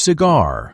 cigar.